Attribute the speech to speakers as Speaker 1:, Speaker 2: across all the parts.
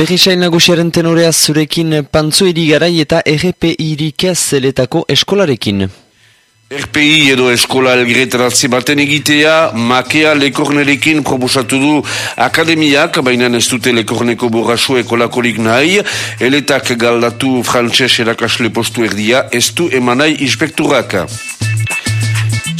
Speaker 1: Berrisain nagusiaren tenorea zurekin pantzo irigarai eta RPI-rik zeletako eskolarekin.
Speaker 2: RPI edo eskola elgiretaratze baten egitea, makea lekornerekin proposatu du akademiak, baina ez dute lekorneko borraso ekolakorik nahi, eletak galdatu frantses erakasle postu erdia, ez du emanai inspekturak.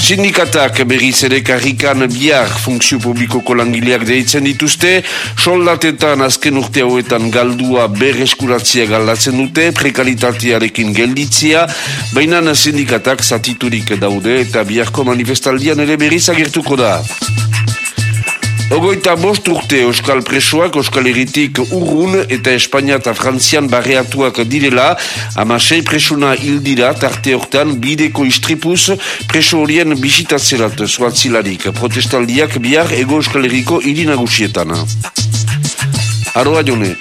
Speaker 2: Sindikatak berriz ere karrikan bihar funksio publikoko langileak deitzen dituzte, soldatetan azken urte hauetan galdua berreskuratzia galdatzen dute, prekalitatearekin gelditzia, baina sindikatak zatiturik daude eta biharko manifestaldian ere berriz agertuko da. Ogoita bost urte Euskal Presoak Euskal Herritik urrun eta Espainia eta Frantzian barreatuak direla amasei presuna hildira tarte hortan bideko istripuz preso horien bisitatzerat zuatzilarik protestaldiak bihar ego Euskal Herriko irinagusietan. Aroa jone.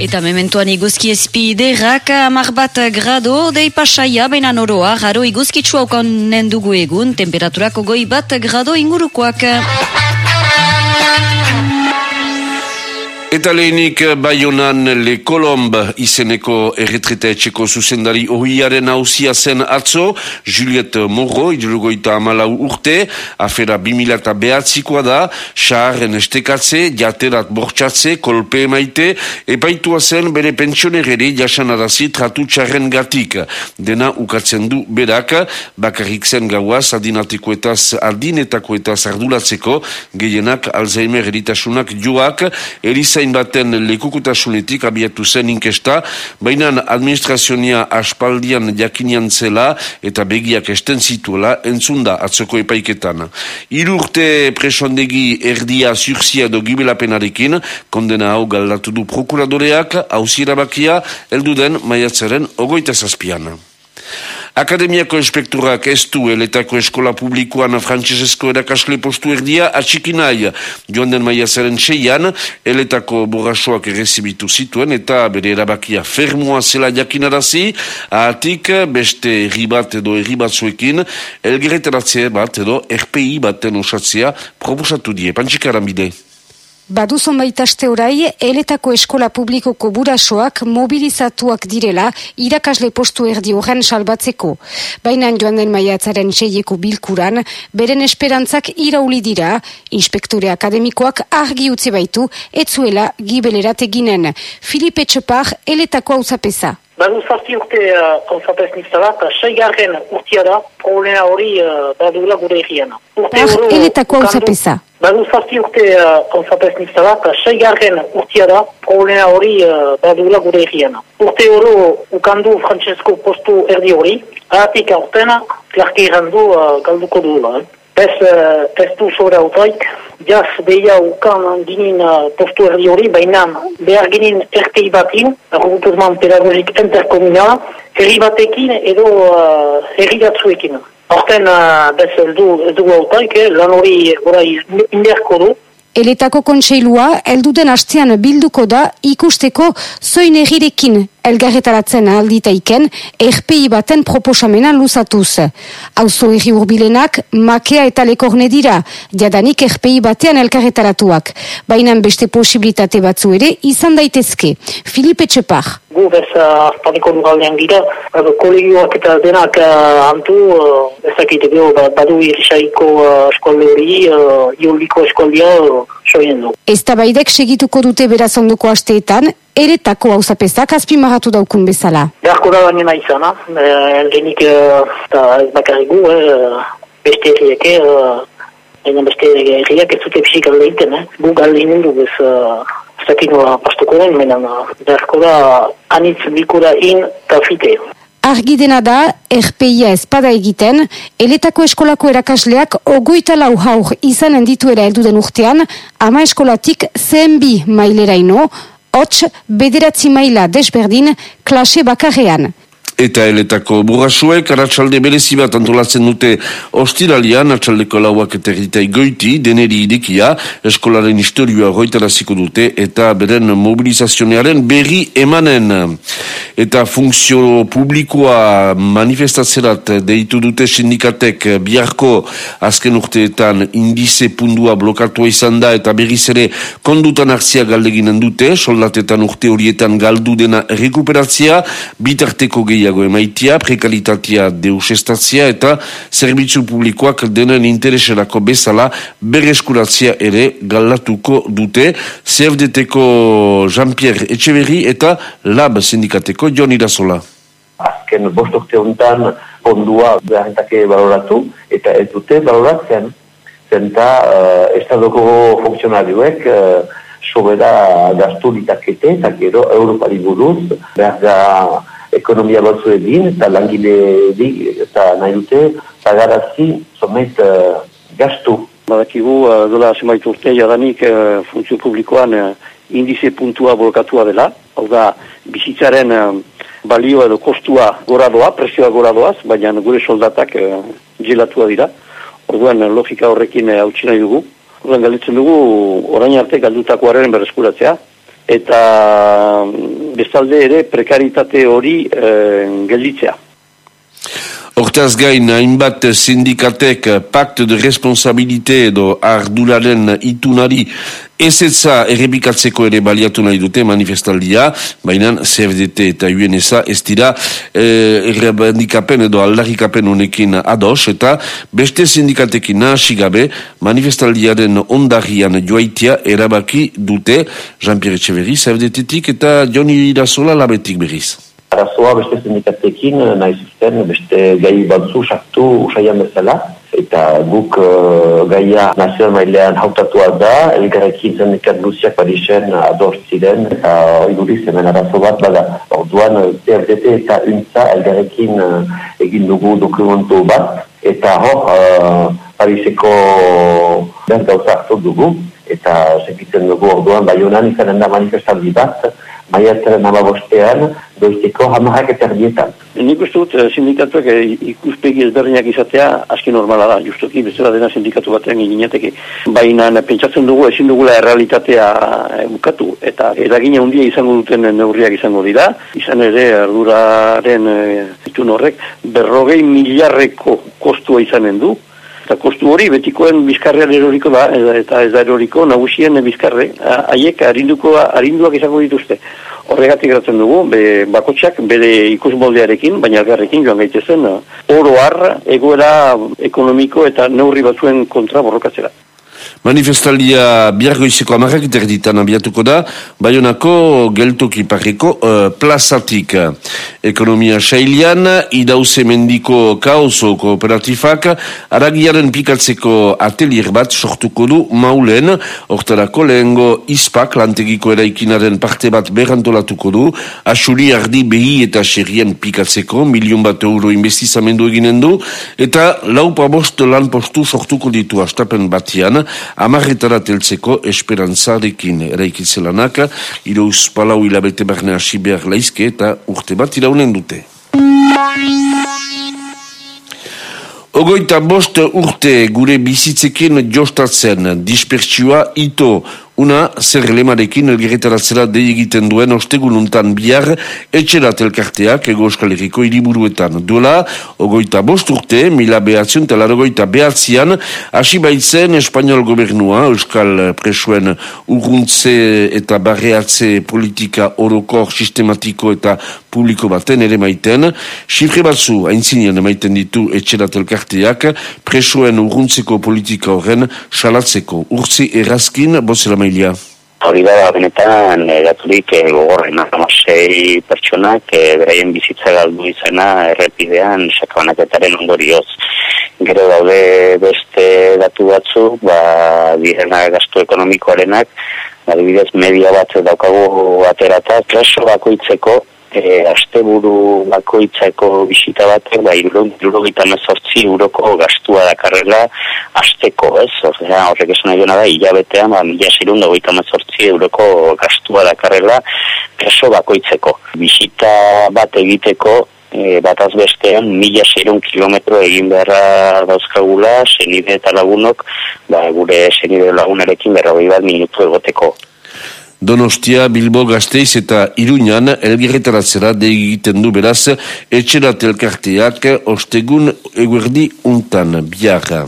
Speaker 3: Eta mementuan iguzki espiderak amar bat grado dei pasaia baina noroa jaro iguzkitsua ukanen dugu egun temperaturako goi bat grado ingurukoak.
Speaker 2: Eta lehenik Bayonan Le Colomb izeneko erretreta etxeko zuzendari ohiaren hausia zen atzo, Juliet Morro, idrugoita amalau urte, afera bimilata behatzikoa da, xaharren estekatze, jaterat bortxatze, kolpe emaite, epaitua zen bere pensionereri jasan arazi tratu txarren gatik. Dena ukatzen du berak, bakarrik zen gauaz, adinatikoetaz, adinetakoetaz ardulatzeko, gehienak Alzheimer eritasunak joak, eriza zain baten lekukutasunetik abiatu zen inkesta, baina administrazionia aspaldian jakinian zela eta begiak esten zituela entzunda atzoko epaiketan. Irurte presondegi erdia zurzia do gibelapenarekin, kondena hau galdatu du prokuradoreak, hausiera bakia, elduden maiatzaren ogoita zazpian. Akademiako inspekturak ez du eletako eskola publikoan frantzesezko erakasle postu erdia atxikinai joan den maia zeren seian eletako borrasoak errezibitu zituen eta bere erabakia fermoa zela jakinarazi. Ahatik beste erribat edo erribatzuekin elgeretaratzea bat edo RPI baten osatzea proposatu die, pantxikaran bide.
Speaker 4: Badu zonbait aste orai, eletako eskola publikoko burasoak mobilizatuak direla irakasle postu erdi horren salbatzeko. Baina joan den maiatzaren seieko bilkuran, beren esperantzak irauli dira, inspektore akademikoak argi utzi baitu, etzuela gibelerat eginen. Filipe Txepar, eletako hau zapesa.
Speaker 5: Badu zazti urte konzapez uh, niztabak, seigarren urtia da, problema hori uh, badula gure egiana.
Speaker 4: Eletako hau zapesa.
Speaker 5: Badu zazti urte uh, konzapez niztabak, seigarren urtia da, problema hori uh, badula gure egiana. Urte hori ukandu Francesco postu erdi hori, ahatik aurtena, klarki irandu uh, galduko duela. Eh? Ez uh, testu sobra autaik, jaz behia ukan ginin uh, postu erdi hori, baina behar ginin RTI batin, Rugutuzman Pedagogik Interkomunala, herri batekin edo uh, herri batzuekin. Horten, uh, bez, ez du autaik, eh, lan hori orai inderko du,
Speaker 4: Eletako kontseilua, elduden hastean bilduko da ikusteko zoin egirekin elgarretaratzen alditaiken erpei baten proposamena luzatuz. Auzo erri urbilenak, makea eta lekorne dira, jadanik erpei batean elgarretaratuak. Baina beste posibilitate batzu ere izan daitezke. Filipe Txepar.
Speaker 5: Gu bez, azpaniko lugaldean gira, kolegioak eta denak uh, antu, uh, ezakite geho, badu irisaiko uh, eskolde hori, uh, eskoldia, uh,
Speaker 4: Ez tabaidek segituko dute beraz onduko asteetan, eretako hau zapezak azpimarratu daukun bezala.
Speaker 5: Beharko da baina nahi zana, lehenik eta ez bakarrigu, beste errieke, baina beste erriak ez dute psik alde iten, gu galde inen du bez, ez dakit nola pastuko den, beharko da anitz bikura in eta fite.
Speaker 4: Argidena da, erpeia espada egiten, eletako eskolako erakasleak ogoita lau haur izanen dituera elduden urtean, ama eskolatik zen bi mailera ino, hots bederatzi maila desberdin klase bakarrean.
Speaker 2: Eta eletako burrasuek, aratsalde berezi bat antolatzen dute ostiralian, atxaldeko lauak eta erditai goiti, deneri idekia, eskolaren historioa goitaraziko dute, eta beren mobilizazionearen berri emanen. Eta funkzio publikoa manifestatzerat deitu dute sindikatek biharko azken urteetan indize pundua blokatua izan da, eta berriz ere kondutan hartzia galdeginen dute, soldatetan urte horietan galdu dena rekuperatzia, bitarteko gehiago gehiago emaitia, prekalitatea deusestatzia eta zerbitzu publikoak denen intereserako bezala bereskuratzia ere galatuko dute. CFDT-ko Jean-Pierre Echeverri eta LAB sindikateko Jon Irazola.
Speaker 6: Azken bost urte honetan ondua beharentake baloratu eta ez dute baloratzen zenta uh, estadoko funksionarioek uh, sobera gaztu ditakete eta gero Europari buruz behar da ekonomia batzu edin, eta langile eta nahi dute, zagarazi, someit, uh, gastu.
Speaker 7: Badakigu, uh, dola semaitu urte, jadanik uh, funtzio publikoan uh, indize puntua bolokatua dela, hau da, bizitzaren uh, balio edo kostua gora doa, presioa gora doaz, baina gure soldatak uh, gelatua dira. Orduan, logika horrekin hau uh, nahi dugu. Orduan, galditzen dugu, orain arte galdutakoaren berreskuratzea, eta mm, bestalde ere prekaritate hori e, gelditzea.
Speaker 2: Hortaz gain, hainbat sindikatek pakt de responsabilite edo arduraren itunari ezetza errepikatzeko ere baliatu nahi dute manifestaldia, baina CFDT eta UNSA ez dira eh, errebandikapen edo aldarikapen honekin ados, eta beste sindikatekin nahasi gabe manifestaldiaren ondarrian joaitia erabaki dute Jean-Pierre Echeverri, CFDT-tik eta Joni Irazola labetik berriz.
Speaker 6: Arazoa beste sindikatekin nahi zuzten beste gai batzu sartu usaian bezala, eta guk uh, gaia nazioan mailean hautatua da, elgarrekin zendikat luziak Parisen ador ziren, eta iduriz hemen arazo bat bada. Orduan, TFDT eta UNSA elgarrekin uh, egin dugu dokumentu bat, eta hor, uh, Pariseko behar gauza hartu dugu, eta sekitzen dugu orduan, bai honan izanen da manifestaldi bat, maiatzaren amabostean, doizteko hamarrak eta erdietan.
Speaker 7: Nik uste dut eh, sindikatuak eh, ikuspegi ezberdinak izatea aski normala da, justuki bezala dena sindikatu batean eginateke. Baina pentsatzen dugu ezin dugula errealitatea eh, bukatu eta eragina handia izango duten neurriak izango dira. Izan ere arduraren zitun horrek berrogei miliarreko kostua izanen du. Eta kostu hori betikoen bizkarrean eroriko da, eta ez da eroriko nagusien bizkarre, haiek arinduak izango dituzte. Horregatik gratzen dugu, be, bakotxak bere ikus moldearekin, baina algarrekin joan gaitezen, oro har, egoera ekonomiko eta neurri batzuen kontra borrokatzera.
Speaker 2: Manifestaldia biargoizeko amarrak iterditan abiatuko da, Bayonako geltoki parriko uh, plazatik. Ekonomia sailian, idauze mendiko kaoso kooperatifak, aragiaren pikatzeko atelier bat sortuko du maulen, ortarako lehengo ispak lantegiko eraikinaren parte bat berantolatuko du, asuri ardi behi eta xerrien pikatzeko, milion bat euro investizamendu eginen du, eta laupa bost lan postu sortuko ditu astapen batian, amarretara teltzeko esperantzarekin eraikitzelanak, irouz palau hilabete barne hasi behar laizke eta urte bat iraunen dute. Ogoita bost urte gure bizitzekin jostatzen dispertsioa ito Una, zer lemarekin elgerretaratzera dei egiten duen ostegununtan bihar etxerat elkarteak ego euskal erriko iriburuetan. Duela, ogoita bost urte, mila behatzion eta larogoita behatzian, hasi baitzen espanol gobernua, euskal presuen urruntze eta barreatze politika orokor sistematiko eta publiko baten ere maiten. Sifre batzu, haintzinean maiten ditu etxerat elkarteak, presuen urruntzeko politika horren salatzeko. Urzi erazkin, bozela familia?
Speaker 8: Hori da, benetan, egaturik eh, gogorren amasei pertsonak e, beraien bizitza galdu izena errepidean sakabanaketaren ondorioz. Gero daude beste datu batzu, ba, direna gastu ekonomikoarenak, adibidez media bat daukagu aterata, preso bakoitzeko e, asteburu bakoitzako bisita batek, ba, irurogita mezortzi euroko gastua dakarrela asteko, ez? Osea, horrek esan nahi da, hilabetean, ba, mila zirun dagoita mezortzi euroko gastua dakarrela preso bakoitzeko. Bisita bat egiteko e, bataz bestean mila seiron kilometro egin beharra dauzkagula senide eta lagunok ba, gure senide lagunarekin berrogei bat minutu egoteko.
Speaker 2: Donostia, Bilbo, Gasteiz eta Iruñan elgerretaratzera egiten du beraz etxerat elkarteak ostegun eguerdi untan biarra.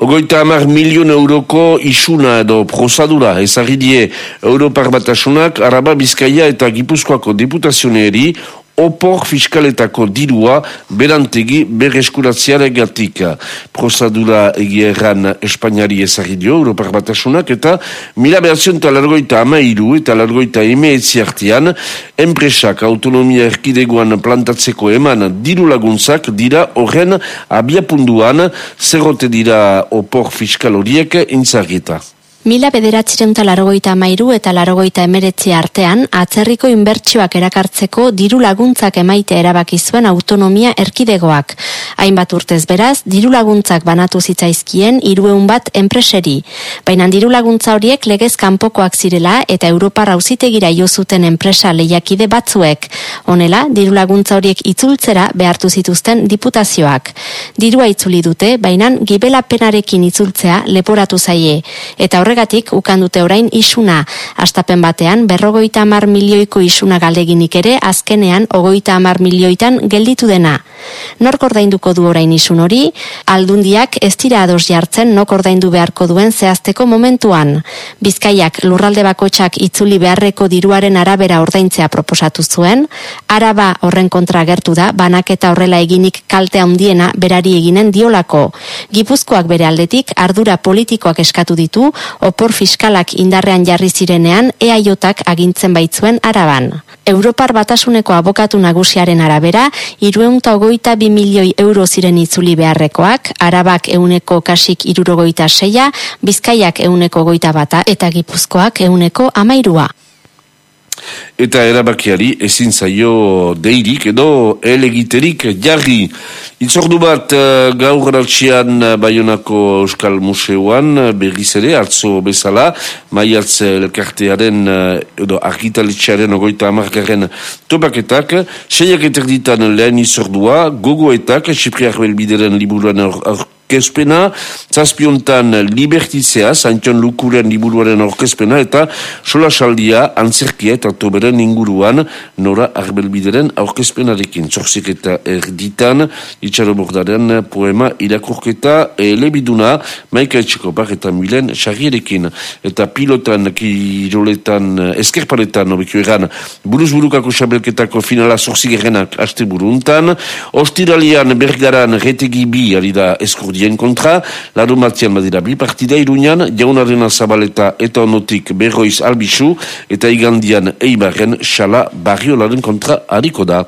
Speaker 2: Ogoita amar milion euroko isuna edo prozadura ezagidie Europar batasunak Araba Bizkaia eta Gipuzkoako deputazioneeri opor fiskaletako dirua berantegi berreskuratziare gatika. Prozadura egieran Espainiari ezagidio, Europar Batasunak, eta mila behatzion eta largoita amairu eta largoita emeetzi artean, enpresak autonomia erkideguan plantatzeko eman diru laguntzak dira horren abiapunduan zerrote dira opor fiskal horiek intzagita.
Speaker 9: Mila bederatzireun larogoita mairu eta larogoita emeretzi artean, atzerriko inbertsioak erakartzeko diru laguntzak emaite erabaki zuen autonomia erkidegoak. Hainbat urtez beraz, diru laguntzak banatu zitzaizkien irueun bat enpreseri. Baina diru laguntza horiek legez kanpokoak zirela eta Europa rauzitegira zuten enpresa lehiakide batzuek. Honela, diru laguntza horiek itzultzera behartu zituzten diputazioak. Dirua itzuli dute, baina gibela penarekin itzultzea leporatu zaie. Eta horrek horregatik ukan dute orain isuna. Astapen batean berrogoita hamar milioiko isuna galdeginik ere azkenean ogoita hamar milioitan gelditu dena. Nork ordainduko du orain isun hori, aldundiak ez dira ados jartzen nok ordaindu beharko duen zehazteko momentuan. Bizkaiak lurralde bakotsak itzuli beharreko diruaren arabera ordaintzea proposatu zuen, araba horren kontra gertu da, banak eta horrela eginik kalte handiena berari eginen diolako. Gipuzkoak bere aldetik ardura politikoak eskatu ditu, opor fiskalak indarrean jarri zirenean EAJak agintzen baitzuen araban. Europar batasuneko abokatu nagusiaren arabera, irueunta ogoita bi milioi euro ziren itzuli beharrekoak, arabak euneko kasik irurogoita seia, bizkaiak euneko goita bata eta gipuzkoak euneko amairua
Speaker 2: eta erabakiari ezin zaio deirik edo elegiterik jarri. Itzordu bat uh, gaur ratxian uh, Bayonako Euskal Museoan uh, berriz ere, atzo bezala, maiatz elkartearen edo argitalitxaren ogoita amarkaren topaketak, seiak eterditan lehen izordua, gogoetak, Sipriak Belbideren liburuan orkespena, zazpiontan libertitzea, Santion Lukuren liburuaren orkespena, eta sola saldia antzerkia eta toberen inguruan nora arbelbideren orkespenarekin. Zorzik eta erditan, itxaro bordaren poema irakurketa elebiduna, maika etxeko bar eta milen xarrierekin. Eta pilotan, kiroletan, eskerparetan, obekio egan, buruz burukako xabelketako finala zorzik erenak aste buruntan, ostiralian bergaran retegi bi, alida eskordi dien kontra, laro matian badira bi partida iruñan, jaunaren zabaleta eta onotik berroiz albisu, eta igandian eibarren xala barriolaren kontra hariko da.